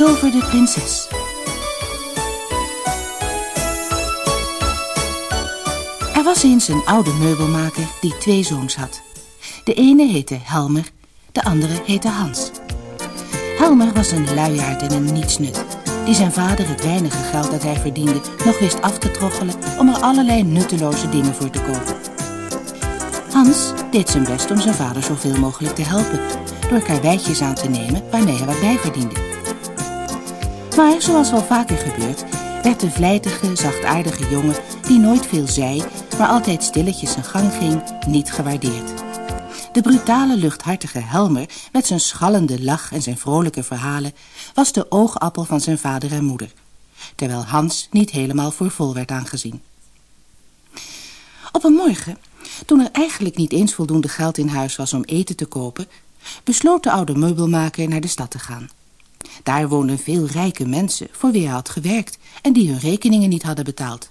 betoverde prinses. Er was eens een oude meubelmaker die twee zoons had. De ene heette Helmer, de andere heette Hans. Helmer was een luiaard en een nietsnut... die zijn vader het weinige geld dat hij verdiende nog wist af te troggelen... om er allerlei nutteloze dingen voor te kopen. Hans deed zijn best om zijn vader zoveel mogelijk te helpen... door karweitjes aan te nemen waarmee hij wat bijverdiende. Maar zoals wel vaker gebeurt... werd de vlijtige, zachtaardige jongen die nooit veel zei... maar altijd stilletjes zijn gang ging, niet gewaardeerd. De brutale, luchthartige Helmer, met zijn schallende lach en zijn vrolijke verhalen... was de oogappel van zijn vader en moeder. Terwijl Hans niet helemaal voor vol werd aangezien. Op een morgen, toen er eigenlijk niet eens voldoende geld in huis was om eten te kopen... besloot de oude meubelmaker naar de stad te gaan. Daar woonden veel rijke mensen voor wie hij had gewerkt... en die hun rekeningen niet hadden betaald.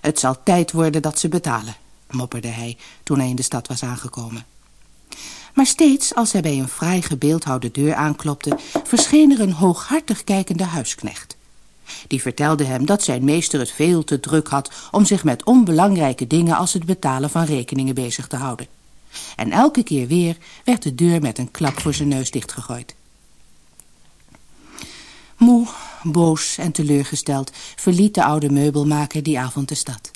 Het zal tijd worden dat ze betalen, mopperde hij toen hij in de stad was aangekomen. Maar steeds als hij bij een fraai gebeeldhouwde deur aanklopte... verscheen er een hooghartig kijkende huisknecht. Die vertelde hem dat zijn meester het veel te druk had... om zich met onbelangrijke dingen als het betalen van rekeningen bezig te houden. En elke keer weer werd de deur met een klap voor zijn neus dichtgegooid. Moe, boos en teleurgesteld verliet de oude meubelmaker die avond de stad.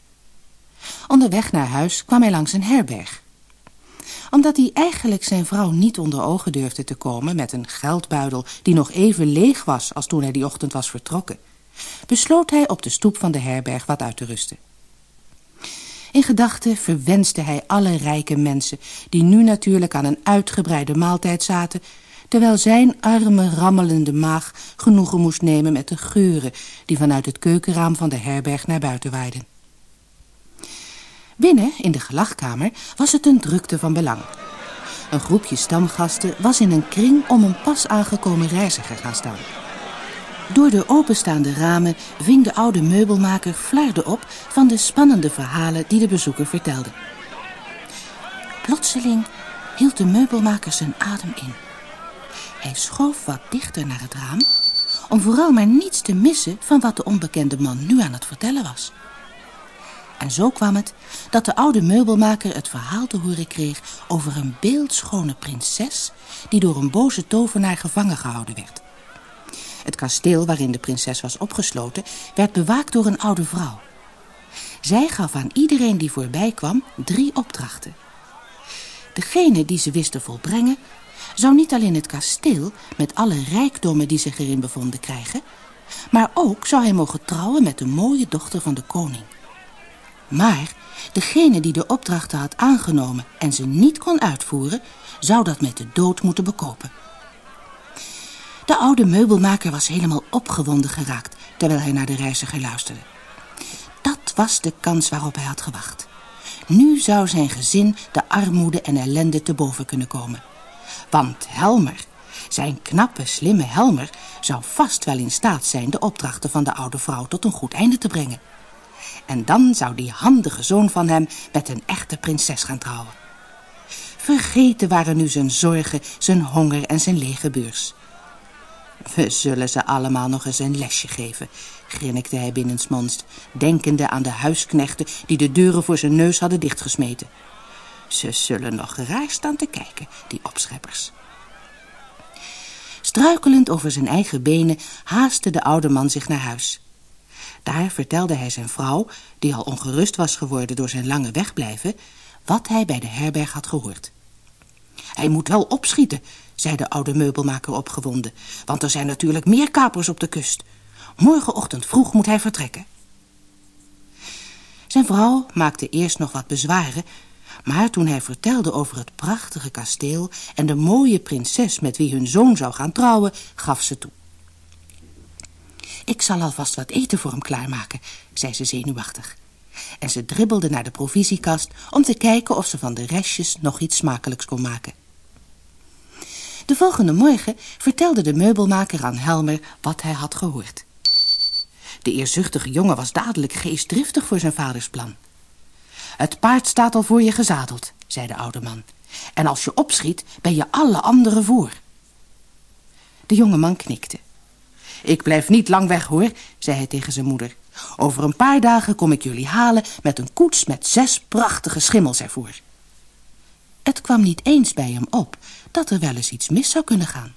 Onderweg naar huis kwam hij langs een herberg. Omdat hij eigenlijk zijn vrouw niet onder ogen durfde te komen... met een geldbuidel die nog even leeg was als toen hij die ochtend was vertrokken... besloot hij op de stoep van de herberg wat uit te rusten. In gedachten verwenste hij alle rijke mensen... die nu natuurlijk aan een uitgebreide maaltijd zaten... terwijl zijn arme, rammelende maag genoegen moest nemen met de geuren... die vanuit het keukenraam van de herberg naar buiten waaiden. Binnen, in de gelachkamer, was het een drukte van belang. Een groepje stamgasten was in een kring om een pas aangekomen reiziger gaan staan. Door de openstaande ramen ving de oude meubelmaker flarden op van de spannende verhalen die de bezoeker vertelde. Plotseling hield de meubelmaker zijn adem in. Hij schoof wat dichter naar het raam om vooral maar niets te missen van wat de onbekende man nu aan het vertellen was. En zo kwam het dat de oude meubelmaker het verhaal te horen kreeg over een beeldschone prinses die door een boze tovenaar gevangen gehouden werd. Het kasteel waarin de prinses was opgesloten werd bewaakt door een oude vrouw. Zij gaf aan iedereen die voorbij kwam drie opdrachten. Degene die ze wist te volbrengen zou niet alleen het kasteel met alle rijkdommen die zich erin bevonden krijgen, maar ook zou hij mogen trouwen met de mooie dochter van de koning. Maar degene die de opdrachten had aangenomen en ze niet kon uitvoeren, zou dat met de dood moeten bekopen. De oude meubelmaker was helemaal opgewonden geraakt terwijl hij naar de reiziger luisterde. Dat was de kans waarop hij had gewacht. Nu zou zijn gezin de armoede en ellende te boven kunnen komen. Want Helmer, zijn knappe, slimme Helmer, zou vast wel in staat zijn de opdrachten van de oude vrouw tot een goed einde te brengen. En dan zou die handige zoon van hem met een echte prinses gaan trouwen. Vergeten waren nu zijn zorgen, zijn honger en zijn lege beurs. We zullen ze allemaal nog eens een lesje geven, grinnikte hij binnensmonds, denkende aan de huisknechten die de deuren voor zijn neus hadden dichtgesmeten. Ze zullen nog raar staan te kijken, die opscheppers. Struikelend over zijn eigen benen haastte de oude man zich naar huis. Daar vertelde hij zijn vrouw, die al ongerust was geworden door zijn lange wegblijven, wat hij bij de herberg had gehoord. Hij moet wel opschieten, zei de oude meubelmaker opgewonden, want er zijn natuurlijk meer kapers op de kust. Morgenochtend vroeg moet hij vertrekken. Zijn vrouw maakte eerst nog wat bezwaren, maar toen hij vertelde over het prachtige kasteel en de mooie prinses met wie hun zoon zou gaan trouwen, gaf ze toe. Ik zal alvast wat eten voor hem klaarmaken, zei ze zenuwachtig. En ze dribbelde naar de provisiekast om te kijken of ze van de restjes nog iets smakelijks kon maken. De volgende morgen vertelde de meubelmaker aan Helmer wat hij had gehoord. De eerzuchtige jongen was dadelijk geestdriftig voor zijn vaders plan. Het paard staat al voor je gezadeld, zei de oude man. En als je opschiet, ben je alle anderen voor. De jonge man knikte. Ik blijf niet lang weg, hoor, zei hij tegen zijn moeder. Over een paar dagen kom ik jullie halen met een koets met zes prachtige schimmels ervoor. Het kwam niet eens bij hem op dat er wel eens iets mis zou kunnen gaan.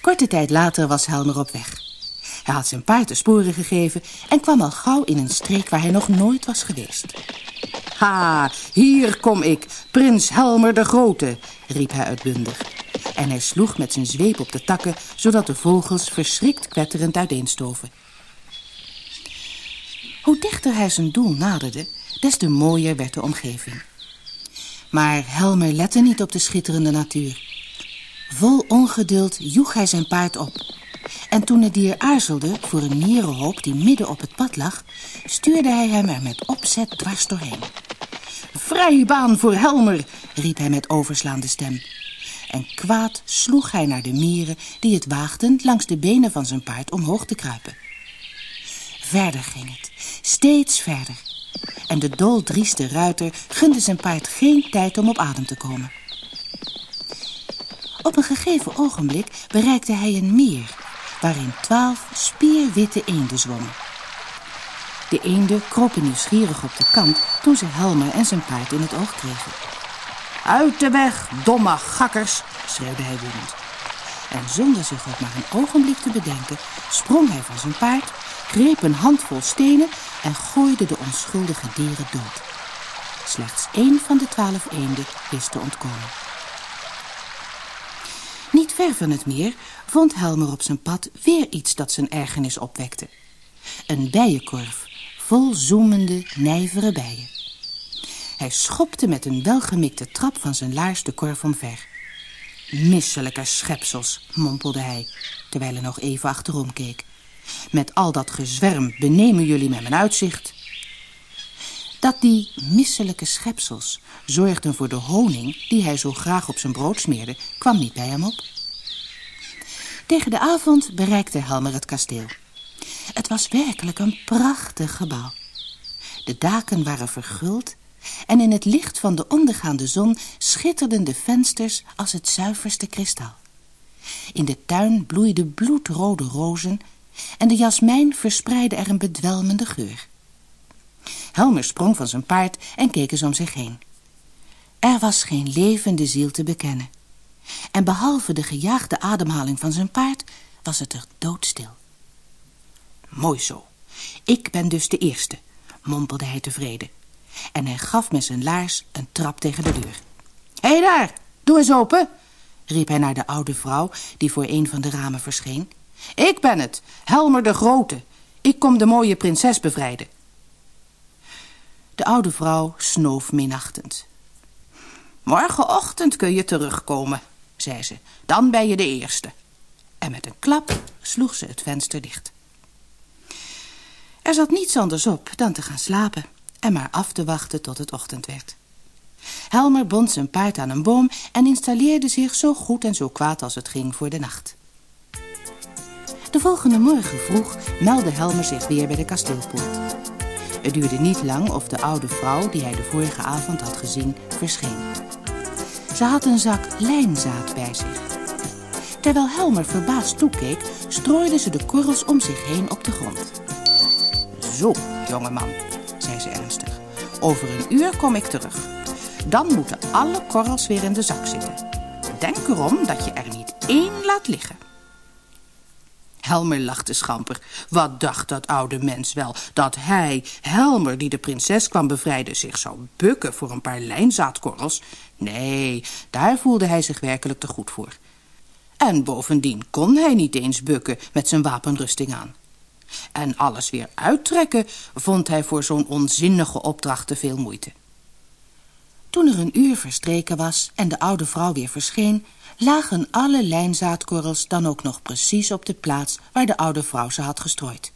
Korte tijd later was Helmer op weg. Hij had zijn paard de sporen gegeven en kwam al gauw in een streek waar hij nog nooit was geweest. Ha, hier kom ik, prins Helmer de Grote, riep hij uitbundig. En hij sloeg met zijn zweep op de takken, zodat de vogels verschrikt kwetterend uiteenstoven. Hoe dichter hij zijn doel naderde, des te mooier werd de omgeving. Maar Helmer lette niet op de schitterende natuur. Vol ongeduld joeg hij zijn paard op. En toen het dier aarzelde voor een mierenhoop die midden op het pad lag... stuurde hij hem er met opzet dwars doorheen. Vrije baan voor Helmer, riep hij met overslaande stem. En kwaad sloeg hij naar de mieren die het waagden langs de benen van zijn paard omhoog te kruipen. Verder ging het, steeds verder. En de doldrieste ruiter gunde zijn paard geen tijd om op adem te komen. Op een gegeven ogenblik bereikte hij een meer... waarin twaalf spierwitte eenden zwommen. De eenden kropen nieuwsgierig op de kant... toen ze Helmer en zijn paard in het oog kregen. Uit de weg, domme gakkers, schreeuwde hij woedend. En zonder zich ook maar een ogenblik te bedenken... sprong hij van zijn paard, greep een handvol stenen... en gooide de onschuldige dieren dood. Slechts één van de twaalf eenden wist te ontkomen. Ver van het meer vond Helmer op zijn pad weer iets dat zijn ergernis opwekte. Een bijenkorf, vol zoemende, nijvere bijen. Hij schopte met een welgemikte trap van zijn laars de korf omver. Misselijke schepsels, mompelde hij, terwijl hij nog even achterom keek. Met al dat gezwerm benemen jullie met mijn uitzicht. Dat die misselijke schepsels zorgden voor de honing die hij zo graag op zijn brood smeerde, kwam niet bij hem op. Tegen de avond bereikte Helmer het kasteel. Het was werkelijk een prachtig gebouw. De daken waren verguld en in het licht van de ondergaande zon schitterden de vensters als het zuiverste kristal. In de tuin bloeiden bloedrode rozen en de jasmijn verspreidde er een bedwelmende geur. Helmer sprong van zijn paard en keek eens om zich heen. Er was geen levende ziel te bekennen. En behalve de gejaagde ademhaling van zijn paard was het er doodstil. Mooi zo. Ik ben dus de eerste, mompelde hij tevreden. En hij gaf met zijn laars een trap tegen de deur. Hé hey daar, doe eens open, riep hij naar de oude vrouw die voor een van de ramen verscheen. Ik ben het, Helmer de Grote. Ik kom de mooie prinses bevrijden. De oude vrouw snoof minachtend. Morgenochtend kun je terugkomen, zei ze. Dan ben je de eerste. En met een klap sloeg ze het venster dicht. Er zat niets anders op dan te gaan slapen en maar af te wachten tot het ochtend werd. Helmer bond zijn paard aan een boom en installeerde zich zo goed en zo kwaad als het ging voor de nacht. De volgende morgen vroeg meldde Helmer zich weer bij de kasteelpoort. Het duurde niet lang of de oude vrouw die hij de vorige avond had gezien verscheen. Ze had een zak lijnzaad bij zich. Terwijl Helmer verbaasd toekeek, strooide ze de korrels om zich heen op de grond. Zo, jongeman, zei ze ernstig. Over een uur kom ik terug. Dan moeten alle korrels weer in de zak zitten. Denk erom dat je er niet één laat liggen. Helmer lachte schamper. Wat dacht dat oude mens wel? Dat hij, Helmer, die de prinses kwam bevrijden... zich zou bukken voor een paar lijnzaadkorrels? Nee, daar voelde hij zich werkelijk te goed voor. En bovendien kon hij niet eens bukken met zijn wapenrusting aan. En alles weer uittrekken vond hij voor zo'n onzinnige opdracht te veel moeite. Toen er een uur verstreken was en de oude vrouw weer verscheen lagen alle lijnzaadkorrels dan ook nog precies op de plaats waar de oude vrouw ze had gestrooid.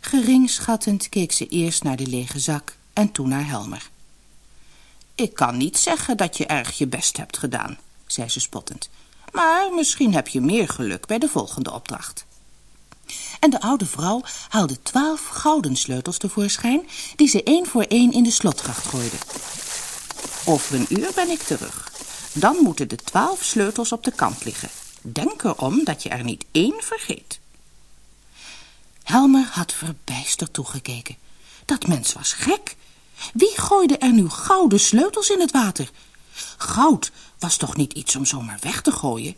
Geringschattend keek ze eerst naar de lege zak en toen naar Helmer. Ik kan niet zeggen dat je erg je best hebt gedaan, zei ze spottend. Maar misschien heb je meer geluk bij de volgende opdracht. En de oude vrouw haalde twaalf gouden sleutels tevoorschijn... die ze één voor één in de slotgracht gooide. Over een uur ben ik terug. Dan moeten de twaalf sleutels op de kant liggen. Denk erom dat je er niet één vergeet. Helmer had verbijsterd toegekeken. Dat mens was gek. Wie gooide er nu gouden sleutels in het water? Goud was toch niet iets om zomaar weg te gooien?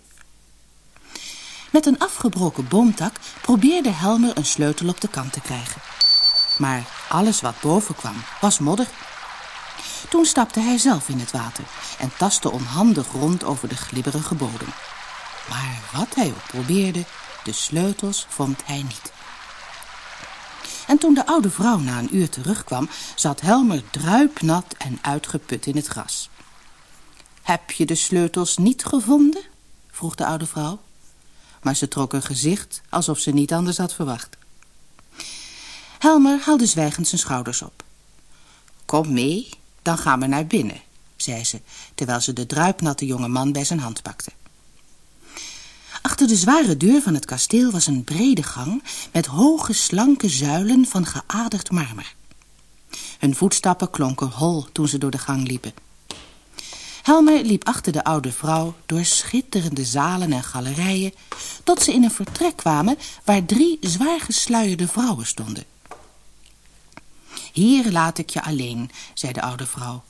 Met een afgebroken boomtak probeerde Helmer een sleutel op de kant te krijgen. Maar alles wat boven kwam was modder. Toen stapte hij zelf in het water en tastte onhandig rond over de glibberige bodem. Maar wat hij ook probeerde, de sleutels vond hij niet. En toen de oude vrouw na een uur terugkwam, zat Helmer druipnat en uitgeput in het gras. Heb je de sleutels niet gevonden? vroeg de oude vrouw. Maar ze trok een gezicht alsof ze niet anders had verwacht. Helmer haalde zwijgend zijn schouders op. Kom mee, dan gaan we naar binnen, zei ze, terwijl ze de druipnatte jonge man bij zijn hand pakte. Achter de zware deur van het kasteel was een brede gang met hoge slanke zuilen van geaderd marmer. Hun voetstappen klonken hol toen ze door de gang liepen. Helmer liep achter de oude vrouw door schitterende zalen en galerijen, tot ze in een vertrek kwamen waar drie zwaar gesluierde vrouwen stonden. Hier laat ik je alleen, zei de oude vrouw.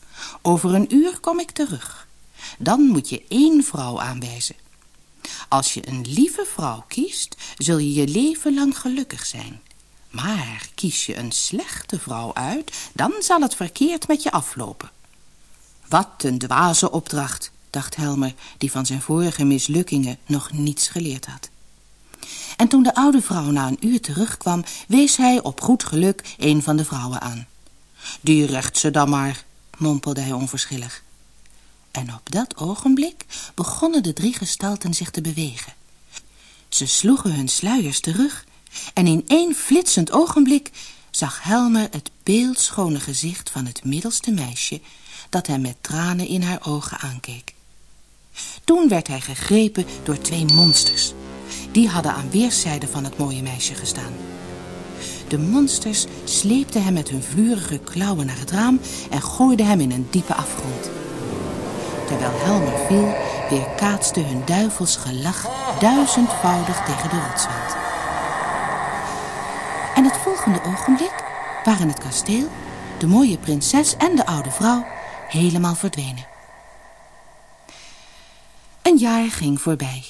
Over een uur kom ik terug. Dan moet je één vrouw aanwijzen. Als je een lieve vrouw kiest, zul je je leven lang gelukkig zijn. Maar kies je een slechte vrouw uit, dan zal het verkeerd met je aflopen. Wat een dwaze opdracht, dacht Helmer, die van zijn vorige mislukkingen nog niets geleerd had. En toen de oude vrouw na een uur terugkwam, wees hij op goed geluk een van de vrouwen aan. Die recht ze dan maar, mompelde hij onverschillig. En op dat ogenblik begonnen de drie gestalten zich te bewegen. Ze sloegen hun sluiers terug en in één flitsend ogenblik zag Helmer het beeldschone gezicht van het middelste meisje dat hem met tranen in haar ogen aankeek. Toen werd hij gegrepen door twee monsters. Die hadden aan weerszijden van het mooie meisje gestaan. De monsters sleepten hem met hun vurige klauwen naar het raam en gooiden hem in een diepe afgrond. Terwijl Helmer viel, weerkaatste hun duivels gelach duizendvoudig tegen de rotswand. En het volgende ogenblik waren het kasteel, de mooie prinses en de oude vrouw helemaal verdwenen. Een jaar ging voorbij.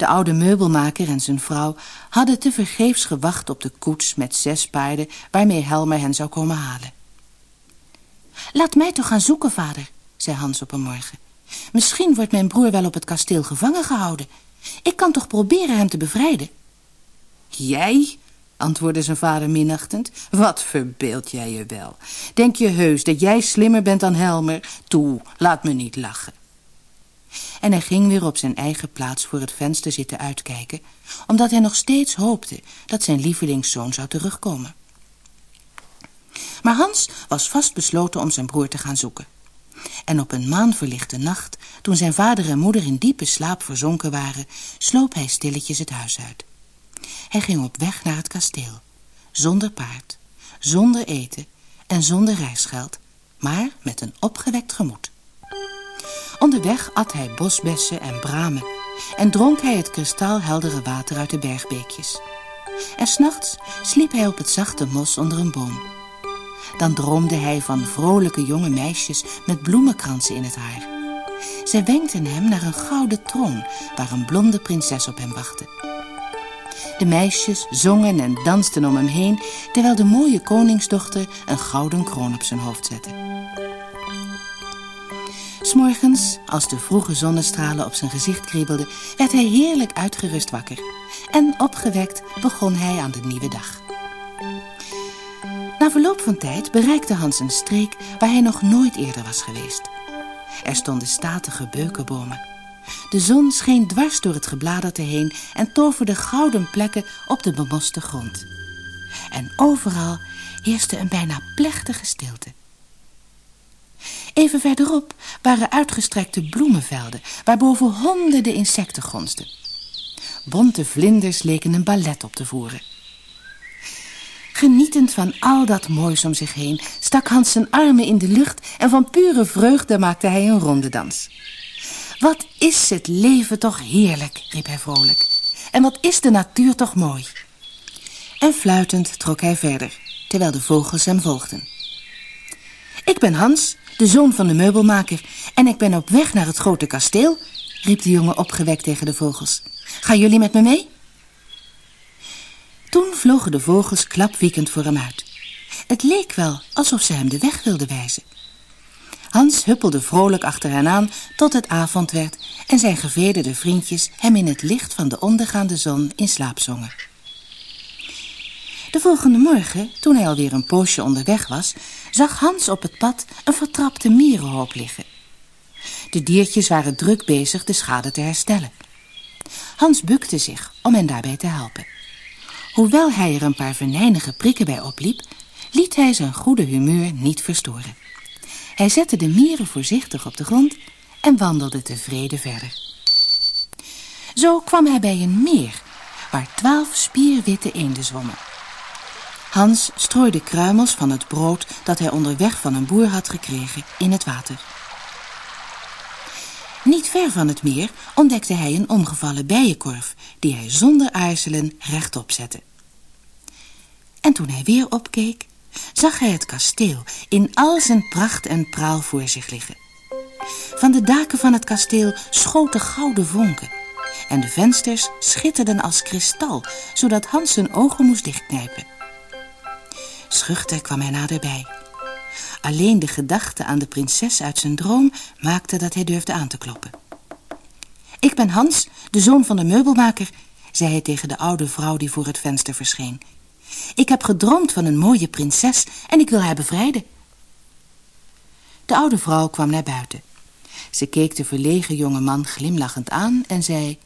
De oude meubelmaker en zijn vrouw hadden tevergeefs gewacht op de koets met zes paarden waarmee Helmer hen zou komen halen. Laat mij toch gaan zoeken, vader, zei Hans op een morgen. Misschien wordt mijn broer wel op het kasteel gevangen gehouden. Ik kan toch proberen hem te bevrijden? Jij? antwoordde zijn vader minachtend. Wat verbeeld jij je wel? Denk je heus dat jij slimmer bent dan Helmer? Toe, laat me niet lachen. En hij ging weer op zijn eigen plaats voor het venster zitten uitkijken, omdat hij nog steeds hoopte dat zijn lievelingszoon zou terugkomen. Maar Hans was vastbesloten om zijn broer te gaan zoeken. En op een maanverlichte nacht, toen zijn vader en moeder in diepe slaap verzonken waren, sloop hij stilletjes het huis uit. Hij ging op weg naar het kasteel, zonder paard, zonder eten en zonder reisgeld, maar met een opgewekt gemoed. Onderweg at hij bosbessen en bramen en dronk hij het kristalheldere water uit de bergbeekjes. En s'nachts sliep hij op het zachte mos onder een boom. Dan droomde hij van vrolijke jonge meisjes met bloemenkransen in het haar. Zij wenkten hem naar een gouden troon waar een blonde prinses op hem wachtte. De meisjes zongen en dansten om hem heen, terwijl de mooie koningsdochter een gouden kroon op zijn hoofd zette. S'morgens, als de vroege zonnestralen op zijn gezicht kriebelden, werd hij heerlijk uitgerust wakker. En opgewekt begon hij aan de nieuwe dag. Na verloop van tijd bereikte Hans een streek waar hij nog nooit eerder was geweest. Er stonden statige beukenbomen. De zon scheen dwars door het gebladerte heen en toverde gouden plekken op de bemoste grond. En overal heerste een bijna plechtige stilte. Even verderop waren uitgestrekte bloemenvelden... waarboven honderden insecten gonsten. Bonte vlinders leken een ballet op te voeren. Genietend van al dat moois om zich heen... stak Hans zijn armen in de lucht... en van pure vreugde maakte hij een ronde dans. Wat is het leven toch heerlijk, riep hij vrolijk. En wat is de natuur toch mooi. En fluitend trok hij verder, terwijl de vogels hem volgden. Ik ben Hans, de zoon van de meubelmaker, en ik ben op weg naar het grote kasteel, riep de jongen opgewekt tegen de vogels. Gaan jullie met me mee? Toen vlogen de vogels klapwiekend voor hem uit. Het leek wel alsof ze hem de weg wilden wijzen. Hans huppelde vrolijk achter hen aan tot het avond werd en zijn gevederde vriendjes hem in het licht van de ondergaande zon in slaap zongen. De volgende morgen, toen hij alweer een poosje onderweg was, zag Hans op het pad een vertrapte mierenhoop liggen. De diertjes waren druk bezig de schade te herstellen. Hans bukte zich om hen daarbij te helpen. Hoewel hij er een paar venijnige prikken bij opliep, liet hij zijn goede humeur niet verstoren. Hij zette de mieren voorzichtig op de grond en wandelde tevreden verder. Zo kwam hij bij een meer waar twaalf spierwitte eenden zwommen. Hans strooide kruimels van het brood dat hij onderweg van een boer had gekregen in het water. Niet ver van het meer ontdekte hij een omgevallen bijenkorf die hij zonder aarzelen rechtop zette. En toen hij weer opkeek, zag hij het kasteel in al zijn pracht en praal voor zich liggen. Van de daken van het kasteel schoten gouden vonken en de vensters schitterden als kristal, zodat Hans zijn ogen moest dichtknijpen. Schuchter kwam hij naderbij. Alleen de gedachte aan de prinses uit zijn droom maakte dat hij durfde aan te kloppen. Ik ben Hans, de zoon van de meubelmaker, zei hij tegen de oude vrouw die voor het venster verscheen. Ik heb gedroomd van een mooie prinses en ik wil haar bevrijden. De oude vrouw kwam naar buiten. Ze keek de verlegen jonge man glimlachend aan en zei...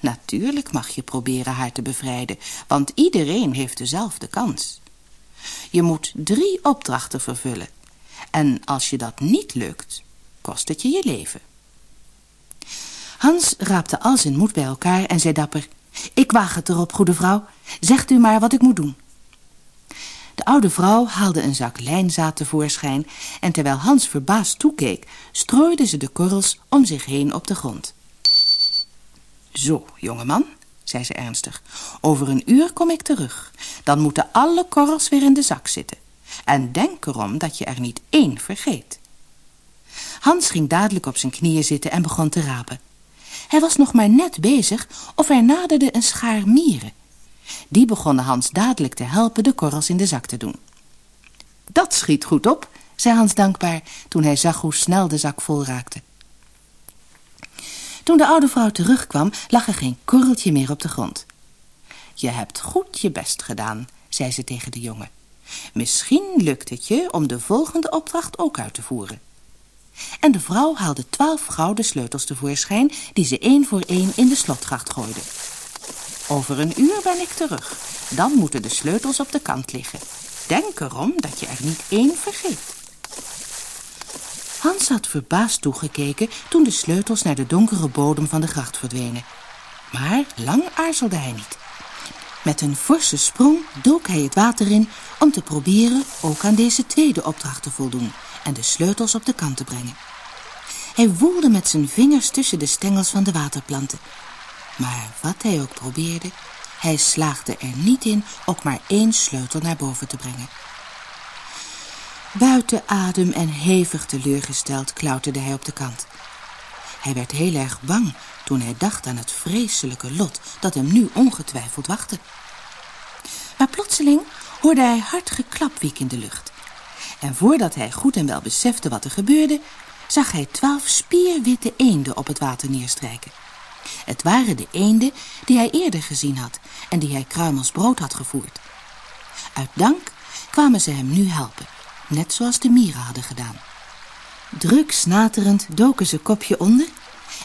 Natuurlijk mag je proberen haar te bevrijden, want iedereen heeft dezelfde kans. Je moet drie opdrachten vervullen. En als je dat niet lukt, kost het je je leven. Hans raapte al zijn moed bij elkaar en zei dapper... Ik waag het erop, goede vrouw. Zegt u maar wat ik moet doen. De oude vrouw haalde een zak lijnzaad tevoorschijn... en terwijl Hans verbaasd toekeek... strooide ze de korrels om zich heen op de grond. Zo, jongeman, zei ze ernstig. Over een uur kom ik terug. Dan moeten alle korrels weer in de zak zitten. En denk erom dat je er niet één vergeet. Hans ging dadelijk op zijn knieën zitten en begon te rapen. Hij was nog maar net bezig of er naderde een schaar mieren. Die begonnen Hans dadelijk te helpen de korrels in de zak te doen. Dat schiet goed op, zei Hans dankbaar toen hij zag hoe snel de zak vol raakte. Toen de oude vrouw terugkwam, lag er geen korreltje meer op de grond. Je hebt goed je best gedaan, zei ze tegen de jongen. Misschien lukt het je om de volgende opdracht ook uit te voeren. En de vrouw haalde twaalf gouden sleutels tevoorschijn... die ze één voor één in de slotgracht gooide. Over een uur ben ik terug. Dan moeten de sleutels op de kant liggen. Denk erom dat je er niet één vergeet. Hans had verbaasd toegekeken toen de sleutels naar de donkere bodem van de gracht verdwenen. Maar lang aarzelde hij niet. Met een forse sprong dook hij het water in om te proberen ook aan deze tweede opdracht te voldoen en de sleutels op de kant te brengen. Hij woelde met zijn vingers tussen de stengels van de waterplanten. Maar wat hij ook probeerde, hij slaagde er niet in ook maar één sleutel naar boven te brengen. Buiten adem en hevig teleurgesteld klauterde hij op de kant. Hij werd heel erg bang toen hij dacht aan het vreselijke lot dat hem nu ongetwijfeld wachtte. Maar plotseling hoorde hij hard geklapwiek in de lucht. En voordat hij goed en wel besefte wat er gebeurde, zag hij twaalf spierwitte eenden op het water neerstrijken. Het waren de eenden die hij eerder gezien had en die hij kruimels brood had gevoerd. Uit dank kwamen ze hem nu helpen net zoals de mieren hadden gedaan. Druk snaterend doken ze kopje onder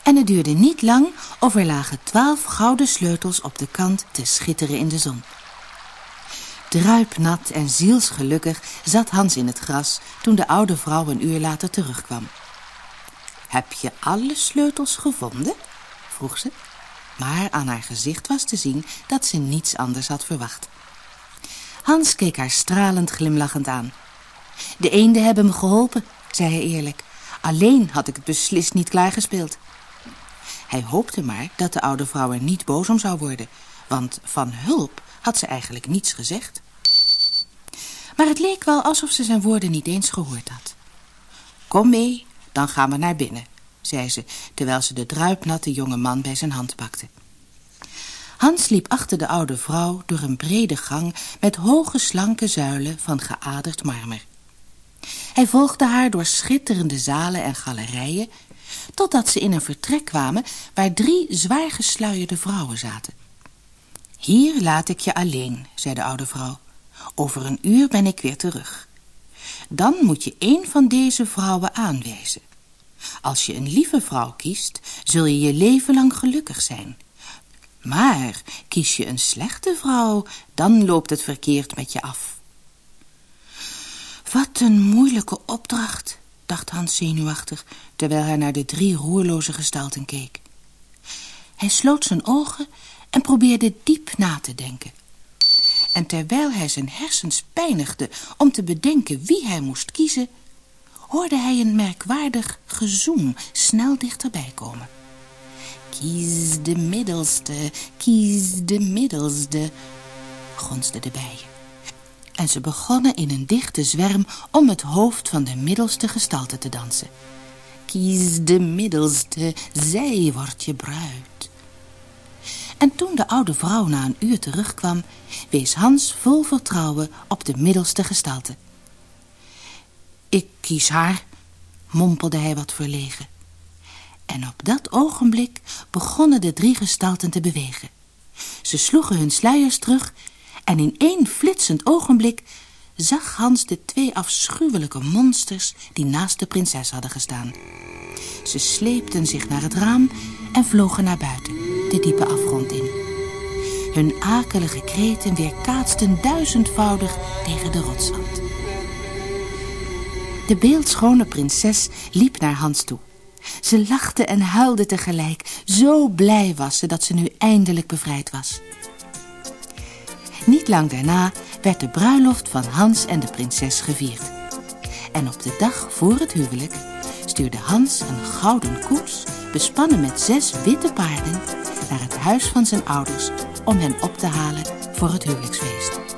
en het duurde niet lang of er lagen twaalf gouden sleutels op de kant te schitteren in de zon. Druipnat en zielsgelukkig zat Hans in het gras toen de oude vrouw een uur later terugkwam. Heb je alle sleutels gevonden? vroeg ze, maar aan haar gezicht was te zien dat ze niets anders had verwacht. Hans keek haar stralend glimlachend aan. De eenden hebben me geholpen, zei hij eerlijk. Alleen had ik het beslist niet klaargespeeld. Hij hoopte maar dat de oude vrouw er niet boos om zou worden, want van hulp had ze eigenlijk niets gezegd. Maar het leek wel alsof ze zijn woorden niet eens gehoord had. Kom mee, dan gaan we naar binnen, zei ze, terwijl ze de druipnatte jonge man bij zijn hand pakte. Hans liep achter de oude vrouw door een brede gang met hoge slanke zuilen van geaderd marmer. Hij volgde haar door schitterende zalen en galerijen, totdat ze in een vertrek kwamen waar drie zwaar gesluierde vrouwen zaten. Hier laat ik je alleen, zei de oude vrouw. Over een uur ben ik weer terug. Dan moet je een van deze vrouwen aanwijzen. Als je een lieve vrouw kiest, zul je je leven lang gelukkig zijn. Maar kies je een slechte vrouw, dan loopt het verkeerd met je af. Wat een moeilijke opdracht, dacht Hans zenuwachtig, terwijl hij naar de drie roerloze gestalten keek. Hij sloot zijn ogen en probeerde diep na te denken. En terwijl hij zijn hersens pijnigde om te bedenken wie hij moest kiezen, hoorde hij een merkwaardig gezoem snel dichterbij komen. Kies de middelste, kies de middelste, gonsde de bijen. En ze begonnen in een dichte zwerm om het hoofd van de middelste gestalte te dansen. Kies de middelste, zij wordt je bruid. En toen de oude vrouw na een uur terugkwam, wees Hans vol vertrouwen op de middelste gestalte. Ik kies haar, mompelde hij wat verlegen. En op dat ogenblik begonnen de drie gestalten te bewegen. Ze sloegen hun sluiers terug en in één flitsend ogenblik zag Hans de twee afschuwelijke monsters die naast de prinses hadden gestaan. Ze sleepten zich naar het raam en vlogen naar buiten, de diepe afgrond in. Hun akelige kreten weerkaatsten duizendvoudig tegen de rotswand. De beeldschone prinses liep naar Hans toe. Ze lachte en huilde tegelijk. Zo blij was ze dat ze nu eindelijk bevrijd was. Niet lang daarna werd de bruiloft van Hans en de prinses gevierd. En op de dag voor het huwelijk stuurde Hans een gouden koets... bespannen met zes witte paarden... naar het huis van zijn ouders om hen op te halen voor het huwelijksfeest.